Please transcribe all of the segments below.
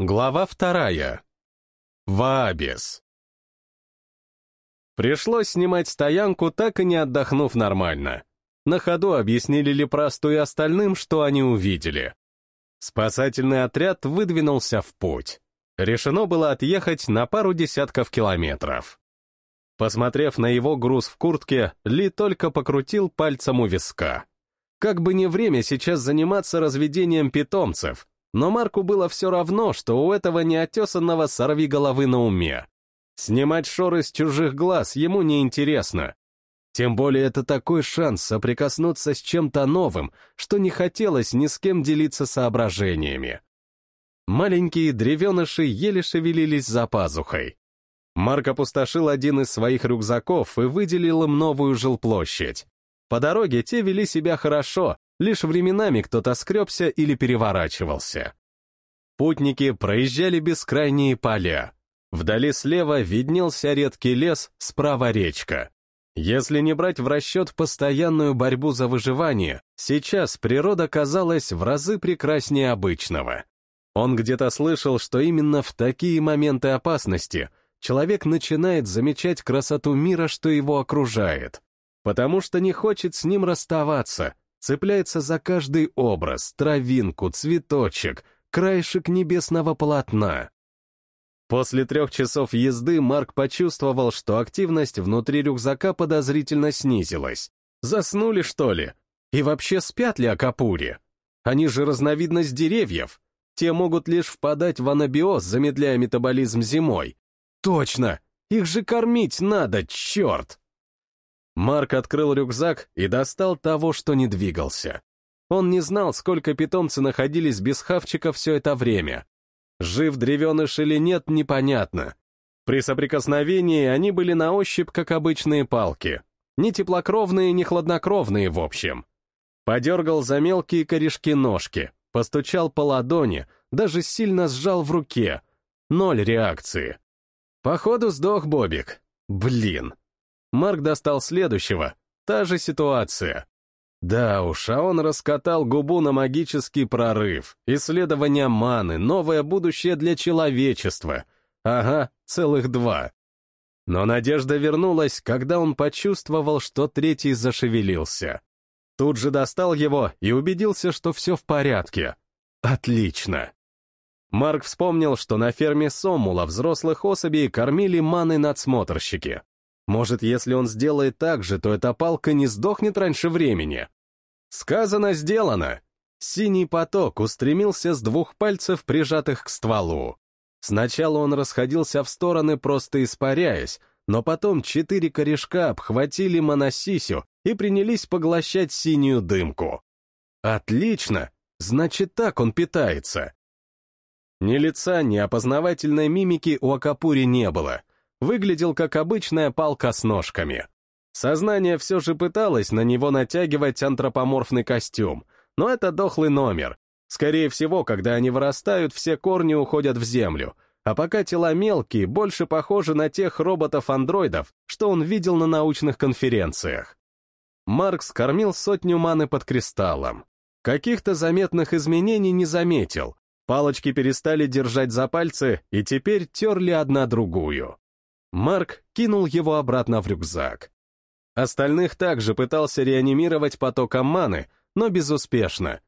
Глава вторая. Ваабис. Пришлось снимать стоянку, так и не отдохнув нормально. На ходу объяснили Лепрасту и остальным, что они увидели. Спасательный отряд выдвинулся в путь. Решено было отъехать на пару десятков километров. Посмотрев на его груз в куртке, Ли только покрутил пальцем у виска. Как бы не время сейчас заниматься разведением питомцев, но Марку было все равно, что у этого неотесанного сорви головы на уме. Снимать шоры с чужих глаз ему не интересно. Тем более это такой шанс соприкоснуться с чем-то новым, что не хотелось ни с кем делиться соображениями. Маленькие древеныши еле шевелились за пазухой. Марк опустошил один из своих рюкзаков и выделил им новую жилплощадь. По дороге те вели себя хорошо, Лишь временами кто-то скребся или переворачивался. Путники проезжали бескрайние поля. Вдали слева виднелся редкий лес, справа речка. Если не брать в расчет постоянную борьбу за выживание, сейчас природа казалась в разы прекраснее обычного. Он где-то слышал, что именно в такие моменты опасности человек начинает замечать красоту мира, что его окружает, потому что не хочет с ним расставаться, цепляется за каждый образ, травинку, цветочек, краешек небесного полотна. После трех часов езды Марк почувствовал, что активность внутри рюкзака подозрительно снизилась. Заснули, что ли? И вообще спят ли Акапури? Они же разновидность деревьев. Те могут лишь впадать в анабиоз, замедляя метаболизм зимой. Точно! Их же кормить надо, черт! Марк открыл рюкзак и достал того, что не двигался. Он не знал, сколько питомцы находились без хавчика все это время. Жив древеныш или нет, непонятно. При соприкосновении они были на ощупь, как обычные палки. Ни теплокровные, ни хладнокровные, в общем. Подергал за мелкие корешки ножки, постучал по ладони, даже сильно сжал в руке. Ноль реакции. Походу сдох Бобик. Блин, Марк достал следующего. Та же ситуация. Да уж, а он раскатал губу на магический прорыв, исследование маны, новое будущее для человечества. Ага, целых два. Но надежда вернулась, когда он почувствовал, что третий зашевелился. Тут же достал его и убедился, что все в порядке. Отлично. Марк вспомнил, что на ферме Соммула взрослых особей кормили маны надсмотрщики. Может, если он сделает так же, то эта палка не сдохнет раньше времени. Сказано, сделано. Синий поток устремился с двух пальцев, прижатых к стволу. Сначала он расходился в стороны, просто испаряясь, но потом четыре корешка обхватили моносисю и принялись поглощать синюю дымку. Отлично! Значит, так он питается. Ни лица, ни опознавательной мимики у Акапури не было — выглядел как обычная палка с ножками. Сознание все же пыталось на него натягивать антропоморфный костюм, но это дохлый номер. Скорее всего, когда они вырастают, все корни уходят в землю, а пока тела мелкие, больше похожи на тех роботов-андроидов, что он видел на научных конференциях. Маркс кормил сотню маны под кристаллом. Каких-то заметных изменений не заметил. Палочки перестали держать за пальцы и теперь терли одна другую. Марк кинул его обратно в рюкзак. Остальных также пытался реанимировать потоком маны, но безуспешно.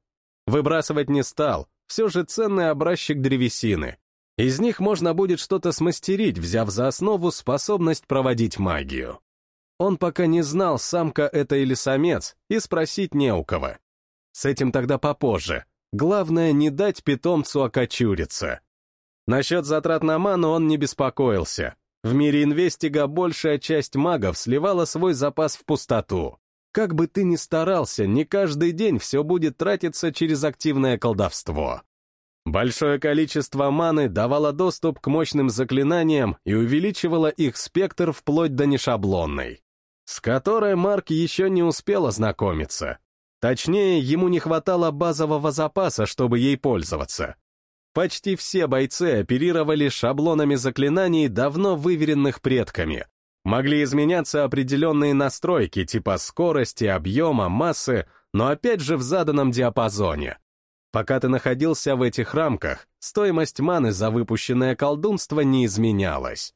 Выбрасывать не стал, все же ценный образчик древесины. Из них можно будет что-то смастерить, взяв за основу способность проводить магию. Он пока не знал, самка это или самец, и спросить не у кого. С этим тогда попозже. Главное, не дать питомцу окочуриться. Насчет затрат на ману он не беспокоился. В мире инвестига большая часть магов сливала свой запас в пустоту. Как бы ты ни старался, не каждый день все будет тратиться через активное колдовство. Большое количество маны давало доступ к мощным заклинаниям и увеличивало их спектр вплоть до нешаблонной, с которой Марк еще не успел ознакомиться. Точнее, ему не хватало базового запаса, чтобы ей пользоваться. Почти все бойцы оперировали шаблонами заклинаний, давно выверенных предками. Могли изменяться определенные настройки типа скорости, объема, массы, но опять же в заданном диапазоне. Пока ты находился в этих рамках, стоимость маны за выпущенное колдунство не изменялась.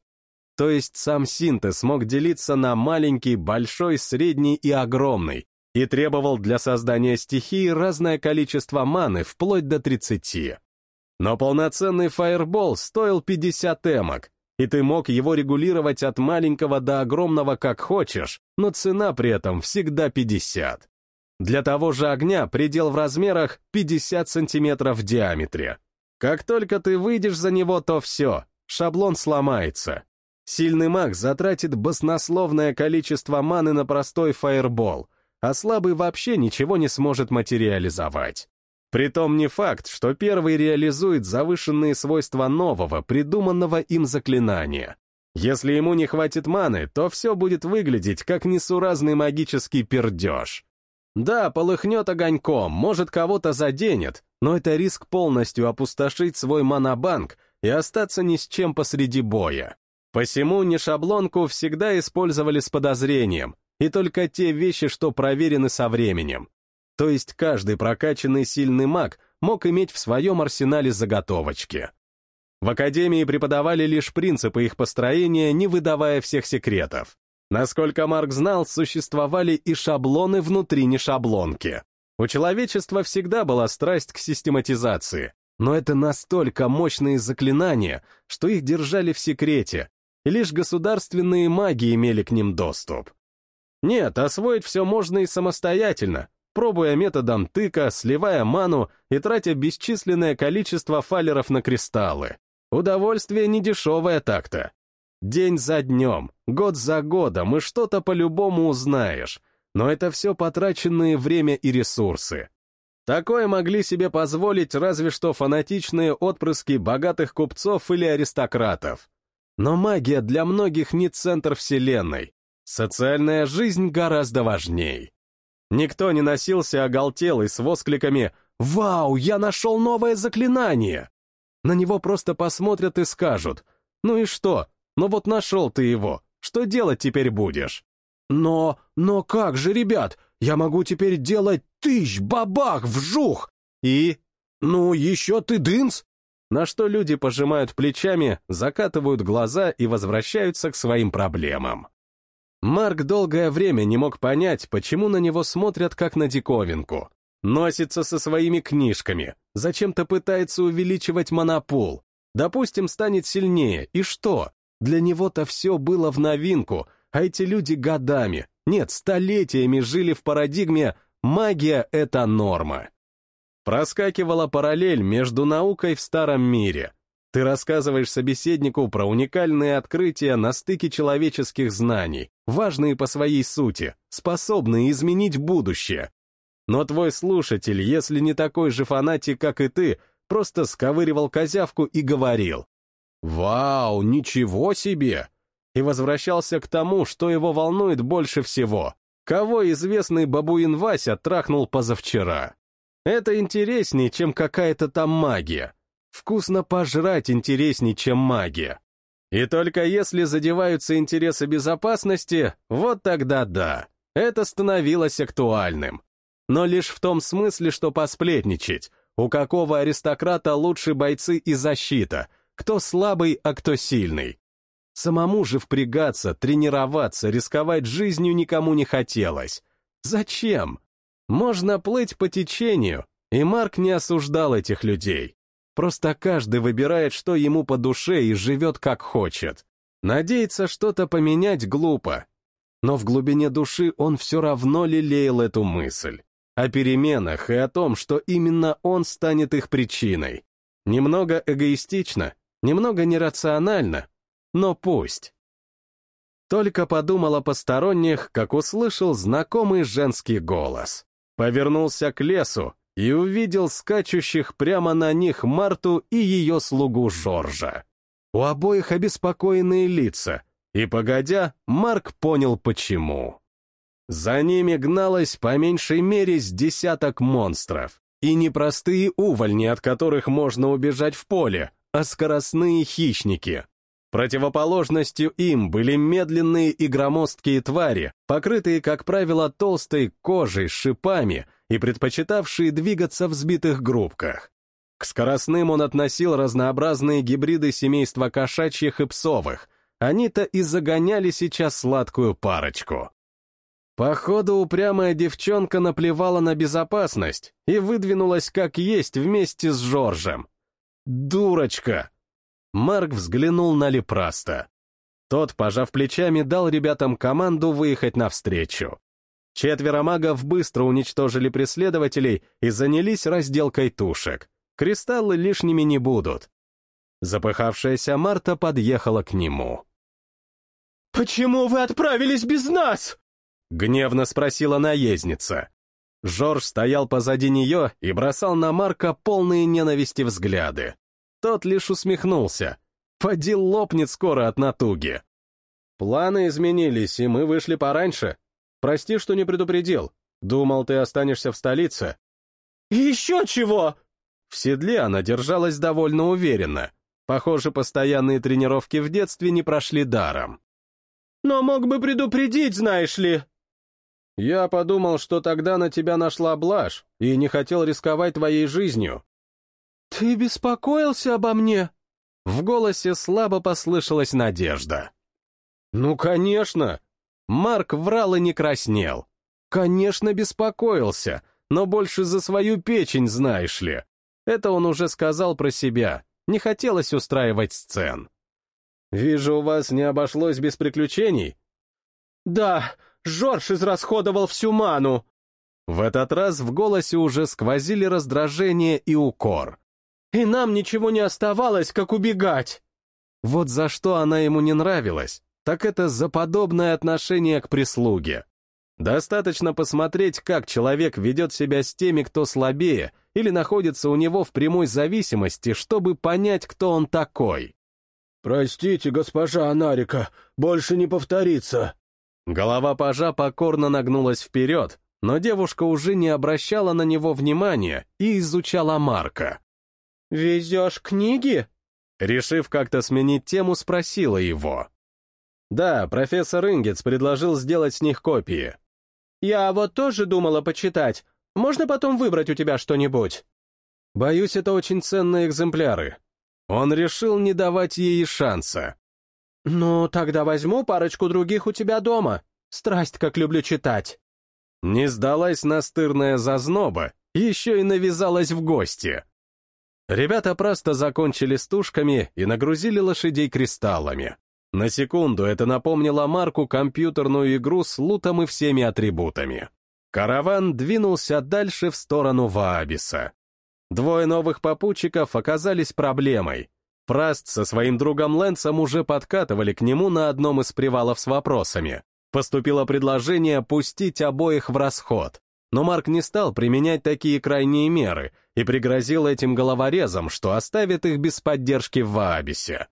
То есть сам синтез мог делиться на маленький, большой, средний и огромный, и требовал для создания стихии разное количество маны, вплоть до 30. Но полноценный фаербол стоил 50 эмок, и ты мог его регулировать от маленького до огромного как хочешь, но цена при этом всегда 50. Для того же огня предел в размерах 50 сантиметров в диаметре. Как только ты выйдешь за него, то все, шаблон сломается. Сильный маг затратит баснословное количество маны на простой фаербол, а слабый вообще ничего не сможет материализовать. Притом не факт, что первый реализует завышенные свойства нового, придуманного им заклинания. Если ему не хватит маны, то все будет выглядеть как несуразный магический пердеж. Да, полыхнет огоньком, может кого-то заденет, но это риск полностью опустошить свой монобанк и остаться ни с чем посреди боя. Посему нешаблонку всегда использовали с подозрением, и только те вещи, что проверены со временем. То есть каждый прокачанный сильный маг мог иметь в своем арсенале заготовочки. В академии преподавали лишь принципы их построения, не выдавая всех секретов. Насколько Марк знал, существовали и шаблоны внутри нешаблонки. У человечества всегда была страсть к систематизации, но это настолько мощные заклинания, что их держали в секрете, и лишь государственные маги имели к ним доступ. Нет, освоить все можно и самостоятельно, пробуя методом тыка, сливая ману и тратя бесчисленное количество фалеров на кристаллы. Удовольствие недешевое так-то. День за днем, год за годом, и что-то по-любому узнаешь, но это все потраченные время и ресурсы. Такое могли себе позволить разве что фанатичные отпрыски богатых купцов или аристократов. Но магия для многих не центр вселенной. Социальная жизнь гораздо важней. Никто не носился оголтелый с воскликами «Вау, я нашел новое заклинание!» На него просто посмотрят и скажут «Ну и что? Ну вот нашел ты его, что делать теперь будешь?» «Но, но как же, ребят, я могу теперь делать тысяч, бабах, вжух!» «И? Ну, еще ты дынц!» На что люди пожимают плечами, закатывают глаза и возвращаются к своим проблемам. Марк долгое время не мог понять, почему на него смотрят как на диковинку. Носится со своими книжками, зачем-то пытается увеличивать монопол. Допустим, станет сильнее, и что? Для него-то все было в новинку, а эти люди годами, нет, столетиями жили в парадигме «магия — это норма». Проскакивала параллель между наукой в старом мире, ты рассказываешь собеседнику про уникальные открытия на стыке человеческих знаний, важные по своей сути, способные изменить будущее. Но твой слушатель, если не такой же фанатик, как и ты, просто сковыривал козявку и говорил «Вау, ничего себе!» и возвращался к тому, что его волнует больше всего. Кого известный бабуин Вася трахнул позавчера? Это интереснее, чем какая-то там магия. Вкусно пожрать интереснее, чем магия. И только если задеваются интересы безопасности, вот тогда да, это становилось актуальным. Но лишь в том смысле, что посплетничать, у какого аристократа лучше бойцы и защита, кто слабый, а кто сильный. Самому же впрягаться, тренироваться, рисковать жизнью никому не хотелось. Зачем? Можно плыть по течению, и Марк не осуждал этих людей. Просто каждый выбирает, что ему по душе и живет как хочет. Надеяться что-то поменять глупо. Но в глубине души он все равно лелеял эту мысль. О переменах и о том, что именно он станет их причиной. Немного эгоистично, немного нерационально, но пусть. Только подумал о посторонних, как услышал знакомый женский голос. Повернулся к лесу и увидел скачущих прямо на них Марту и ее слугу Жоржа. У обоих обеспокоенные лица, и, погодя, Марк понял почему. За ними гналось по меньшей мере с десяток монстров, и не простые увольни, от которых можно убежать в поле, а скоростные хищники. Противоположностью им были медленные и громоздкие твари, покрытые, как правило, толстой кожей, шипами и предпочитавшие двигаться в сбитых группках. К скоростным он относил разнообразные гибриды семейства кошачьих и псовых, они-то и загоняли сейчас сладкую парочку. Походу, упрямая девчонка наплевала на безопасность и выдвинулась как есть вместе с Жоржем. Дурочка! Марк взглянул на Лепраста. Тот, пожав плечами, дал ребятам команду выехать навстречу. Четверо магов быстро уничтожили преследователей и занялись разделкой тушек. Кристаллы лишними не будут. Запыхавшаяся Марта подъехала к нему. «Почему вы отправились без нас?» — гневно спросила наездница. Жорж стоял позади нее и бросал на Марка полные ненависти взгляды. Тот лишь усмехнулся. Поди лопнет скоро от натуги. Планы изменились, и мы вышли пораньше. Прости, что не предупредил. Думал, ты останешься в столице. еще чего? В седле она держалась довольно уверенно. Похоже, постоянные тренировки в детстве не прошли даром. Но мог бы предупредить, знаешь ли. Я подумал, что тогда на тебя нашла блажь, и не хотел рисковать твоей жизнью. Ты беспокоился обо мне? В голосе слабо послышалась надежда. Ну, конечно. Марк врал и не краснел. Конечно, беспокоился, но больше за свою печень, знаешь ли. Это он уже сказал про себя, не хотелось устраивать сцен. «Вижу, у вас не обошлось без приключений?» «Да, Жорж израсходовал всю ману!» В этот раз в голосе уже сквозили раздражение и укор. «И нам ничего не оставалось, как убегать!» Вот за что она ему не нравилась, так это за подобное отношение к прислуге. Достаточно посмотреть, как человек ведет себя с теми, кто слабее, или находится у него в прямой зависимости, чтобы понять, кто он такой. «Простите, госпожа Анарика, больше не повторится», Голова пажа покорно нагнулась вперед, но девушка уже не обращала на него внимания и изучала Марка. «Везешь книги?» Решив как-то сменить тему, спросила его. «Да, профессор Ингец предложил сделать с них копии». «Я вот тоже думала почитать. Можно потом выбрать у тебя что-нибудь?» «Боюсь, это очень ценные экземпляры». Он решил не давать ей шанса. «Ну, тогда возьму парочку других у тебя дома. Страсть, как люблю читать». Не сдалась настырная зазноба, еще и навязалась в гости. Ребята просто закончили с и нагрузили лошадей кристаллами. На секунду это напомнило Марку компьютерную игру с лутом и всеми атрибутами. Караван двинулся дальше в сторону Ваабиса. Двое новых попутчиков оказались проблемой, Праст со своим другом Лэнсом уже подкатывали к нему на одном из привалов с вопросами. Поступило предложение пустить обоих в расход. Но Марк не стал применять такие крайние меры и пригрозил этим головорезом, что оставит их без поддержки в Ваабисе.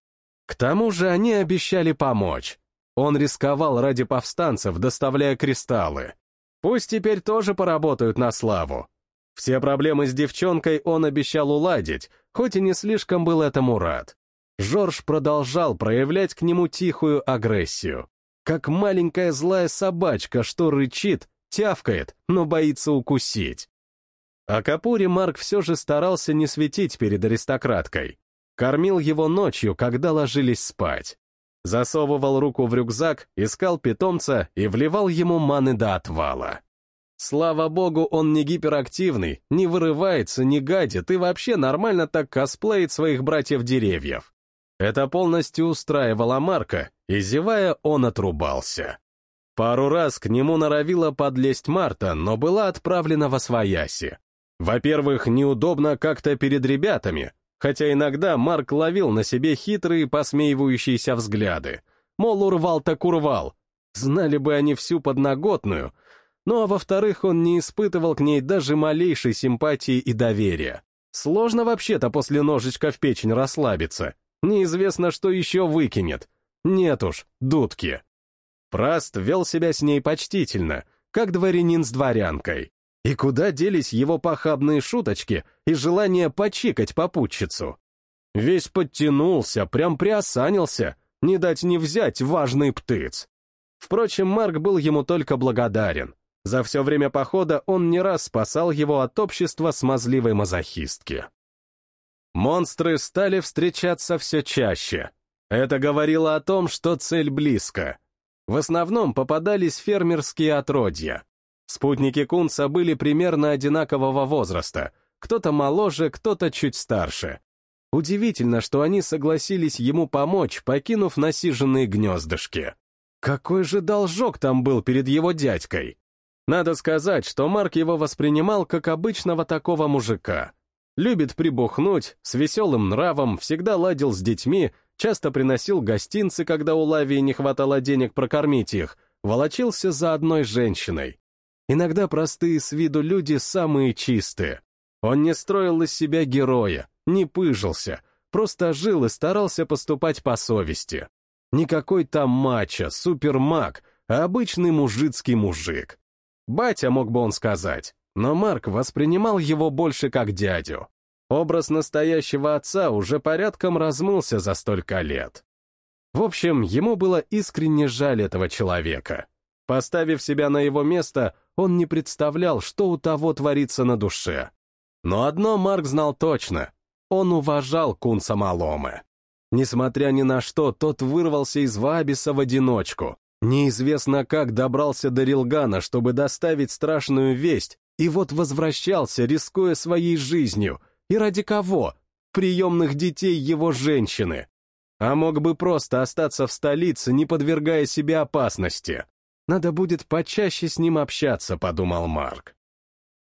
К тому же они обещали помочь. Он рисковал ради повстанцев, доставляя кристаллы. Пусть теперь тоже поработают на славу. Все проблемы с девчонкой он обещал уладить, хоть и не слишком был этому рад. Жорж продолжал проявлять к нему тихую агрессию. Как маленькая злая собачка, что рычит, тявкает, но боится укусить. А Капуре Марк все же старался не светить перед аристократкой. Кормил его ночью, когда ложились спать. Засовывал руку в рюкзак, искал питомца и вливал ему маны до отвала. Слава богу, он не гиперактивный, не вырывается, не гадит и вообще нормально так косплеит своих братьев-деревьев. Это полностью устраивало Марка, и, зевая, он отрубался. Пару раз к нему норовила подлезть Марта, но была отправлена во свояси. Во-первых, неудобно как-то перед ребятами, хотя иногда Марк ловил на себе хитрые посмеивающиеся взгляды. Мол, урвал так урвал. Знали бы они всю подноготную, ну а во-вторых, он не испытывал к ней даже малейшей симпатии и доверия. Сложно вообще-то после ножичка в печень расслабиться. Неизвестно, что еще выкинет. Нет уж, дудки. Праст вел себя с ней почтительно, как дворянин с дворянкой. И куда делись его похабные шуточки и желание почикать попутчицу? Весь подтянулся, прям приосанился, не дать не взять важный птыц. Впрочем, Марк был ему только благодарен. За все время похода он не раз спасал его от общества смазливой мазохистки. Монстры стали встречаться все чаще. Это говорило о том, что цель близко. В основном попадались фермерские отродья. Спутники Кунца были примерно одинакового возраста, кто-то моложе, кто-то чуть старше. Удивительно, что они согласились ему помочь, покинув насиженные гнездышки. Какой же должок там был перед его дядькой? Надо сказать, что Марк его воспринимал как обычного такого мужика. Любит прибухнуть, с веселым нравом, всегда ладил с детьми, часто приносил гостинцы, когда у Лавии не хватало денег прокормить их, волочился за одной женщиной. Иногда простые с виду люди самые чистые. Он не строил из себя героя, не пыжился, просто жил и старался поступать по совести. Никакой там мачо, супермаг, а обычный мужицкий мужик. Батя, мог бы он сказать, но Марк воспринимал его больше как дядю. Образ настоящего отца уже порядком размылся за столько лет. В общем, ему было искренне жаль этого человека. Поставив себя на его место, он не представлял, что у того творится на душе. Но одно Марк знал точно — он уважал Кунца Маломы. Несмотря ни на что, тот вырвался из Ваабиса в одиночку. Неизвестно как добрался до Рилгана, чтобы доставить страшную весть, и вот возвращался, рискуя своей жизнью. И ради кого? Приемных детей его женщины. А мог бы просто остаться в столице, не подвергая себе опасности. Надо будет почаще с ним общаться, подумал Марк.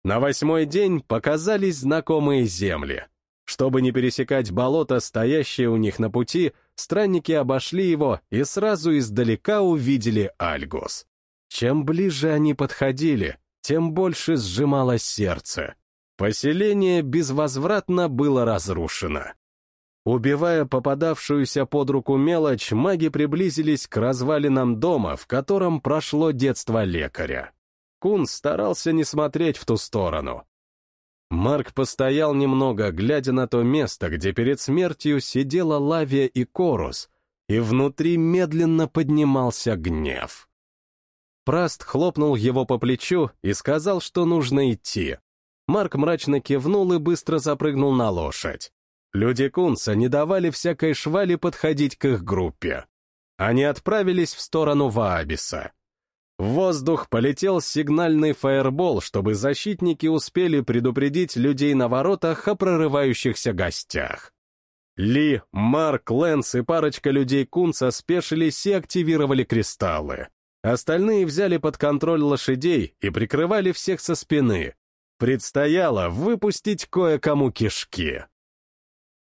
На восьмой день показались знакомые земли. Чтобы не пересекать болото, стоящее у них на пути, странники обошли его и сразу издалека увидели Альгус. Чем ближе они подходили, тем больше сжималось сердце. Поселение безвозвратно было разрушено. Убивая попадавшуюся под руку мелочь, маги приблизились к развалинам дома, в котором прошло детство лекаря. Кун старался не смотреть в ту сторону. Марк постоял немного, глядя на то место, где перед смертью сидела Лавия и Корус, и внутри медленно поднимался гнев. Праст хлопнул его по плечу и сказал, что нужно идти. Марк мрачно кивнул и быстро запрыгнул на лошадь. Люди Кунца не давали всякой швали подходить к их группе. Они отправились в сторону Ваабиса. В воздух полетел сигнальный фаербол, чтобы защитники успели предупредить людей на воротах о прорывающихся гостях. Ли, Марк, Лэнс и парочка людей Кунца спешились и активировали кристаллы. Остальные взяли под контроль лошадей и прикрывали всех со спины. Предстояло выпустить кое-кому кишки.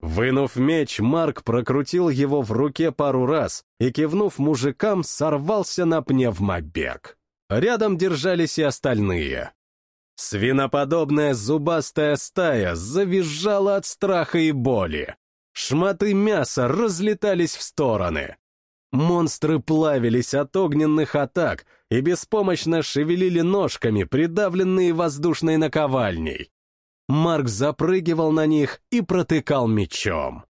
Вынув меч, Марк прокрутил его в руке пару раз и, кивнув мужикам, сорвался на пневмобег. Рядом держались и остальные. Свиноподобная зубастая стая завизжала от страха и боли. Шматы мяса разлетались в стороны. Монстры плавились от огненных атак и беспомощно шевелили ножками, придавленные воздушной наковальней. Марк запрыгивал на них и протыкал мечом.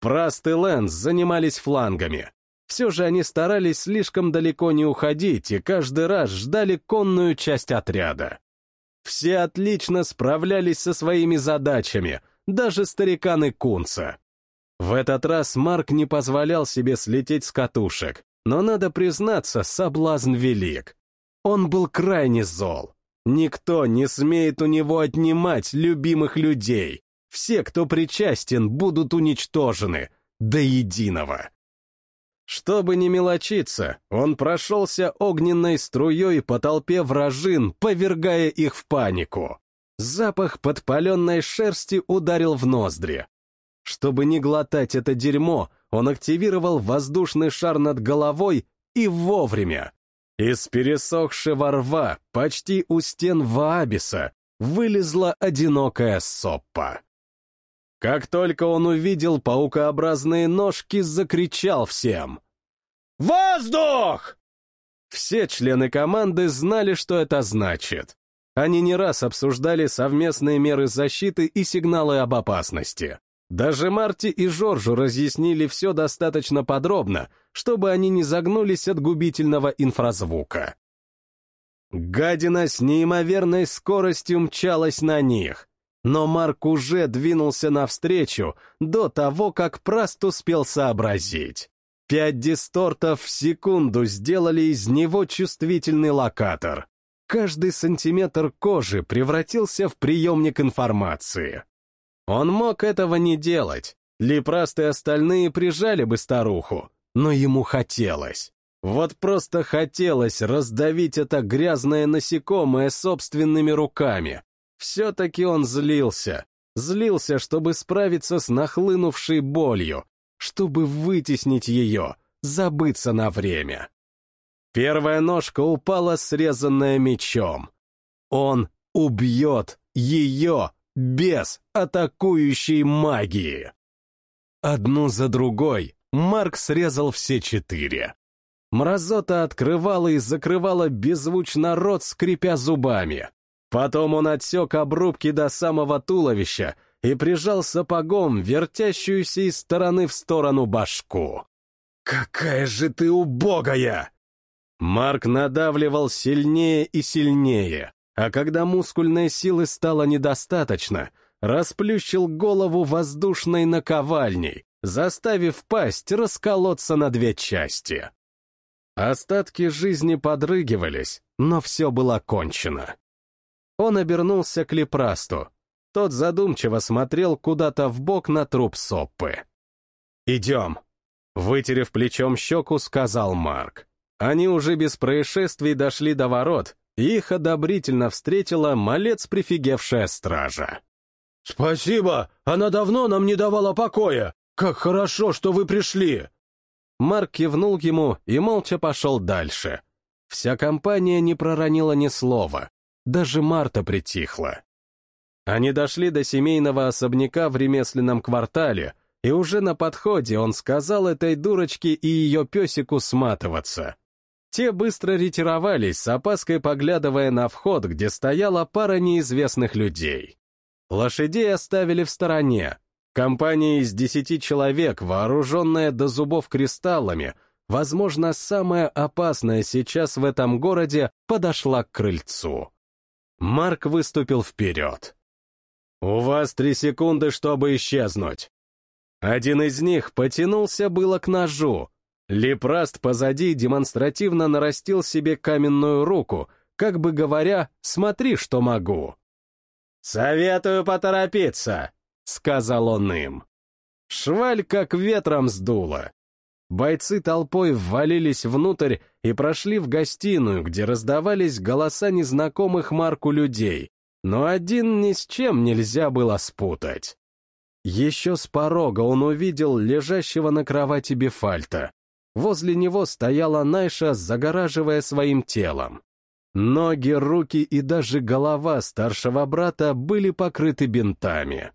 Праст и Лэнс занимались флангами. Все же они старались слишком далеко не уходить и каждый раз ждали конную часть отряда. Все отлично справлялись со своими задачами, даже стариканы Кунца. В этот раз Марк не позволял себе слететь с катушек, но, надо признаться, соблазн велик. Он был крайне зол. Никто не смеет у него отнимать любимых людей. Все, кто причастен, будут уничтожены. До единого. Чтобы не мелочиться, он прошелся огненной струей по толпе вражин, повергая их в панику. Запах подпаленной шерсти ударил в ноздри. Чтобы не глотать это дерьмо, он активировал воздушный шар над головой и вовремя. Из пересохшего рва, почти у стен Ваабиса, вылезла одинокая соппа. Как только он увидел паукообразные ножки, закричал всем. «Воздух!» Все члены команды знали, что это значит. Они не раз обсуждали совместные меры защиты и сигналы об опасности. Даже Марти и Жоржу разъяснили все достаточно подробно, чтобы они не загнулись от губительного инфразвука. Гадина с неимоверной скоростью мчалась на них, но Марк уже двинулся навстречу до того, как Праст успел сообразить. Пять дистортов в секунду сделали из него чувствительный локатор. Каждый сантиметр кожи превратился в приемник информации. Он мог этого не делать. Лепраст и остальные прижали бы старуху, но ему хотелось. Вот просто хотелось раздавить это грязное насекомое собственными руками. Все-таки он злился. Злился, чтобы справиться с нахлынувшей болью, чтобы вытеснить ее, забыться на время. Первая ножка упала, срезанная мечом. Он убьет ее без атакующей магии. Одну за другой Марк срезал все четыре. Мразота открывала и закрывала беззвучно рот, скрипя зубами. Потом он отсек обрубки до самого туловища и прижал сапогом вертящуюся из стороны в сторону башку. «Какая же ты убогая!» Марк надавливал сильнее и сильнее, а когда мускульной силы стало недостаточно, расплющил голову воздушной наковальней, заставив пасть расколоться на две части. Остатки жизни подрыгивались, но все было кончено. Он обернулся к Лепрасту, тот задумчиво смотрел куда-то в бок на труп Соппы. «Идем», — вытерев плечом щеку, сказал Марк. Они уже без происшествий дошли до ворот, и их одобрительно встретила малец прифигевшая стража. «Спасибо! Она давно нам не давала покоя! Как хорошо, что вы пришли!» Марк кивнул ему и молча пошел дальше. Вся компания не проронила ни слова, даже Марта притихла. Они дошли до семейного особняка в ремесленном квартале, и уже на подходе он сказал этой дурочке и ее песику сматываться. Те быстро ретировались, с опаской поглядывая на вход, где стояла пара неизвестных людей. Лошадей оставили в стороне. Компания из десяти человек, вооруженная до зубов кристаллами, возможно, самая опасная сейчас в этом городе, подошла к крыльцу. Марк выступил вперед. «У вас три секунды, чтобы исчезнуть». Один из них потянулся было к ножу. Лепраст позади демонстративно нарастил себе каменную руку, как бы говоря, «смотри, что могу». «Советую поторопиться», — сказал он им. Шваль как ветром сдуло. Бойцы толпой ввалились внутрь и прошли в гостиную, где раздавались голоса незнакомых Марку людей, но один ни с чем нельзя было спутать. Еще с порога он увидел лежащего на кровати Бефальта. Возле него стояла Найша, загораживая своим телом. Ноги, руки и даже голова старшего брата были покрыты бинтами.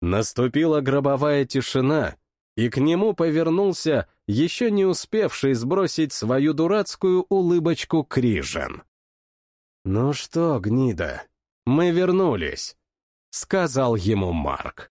Наступила гробовая тишина, и к нему повернулся еще не успевший сбросить свою дурацкую улыбочку Крижен. «Ну что, гнида, мы вернулись», — сказал ему Марк.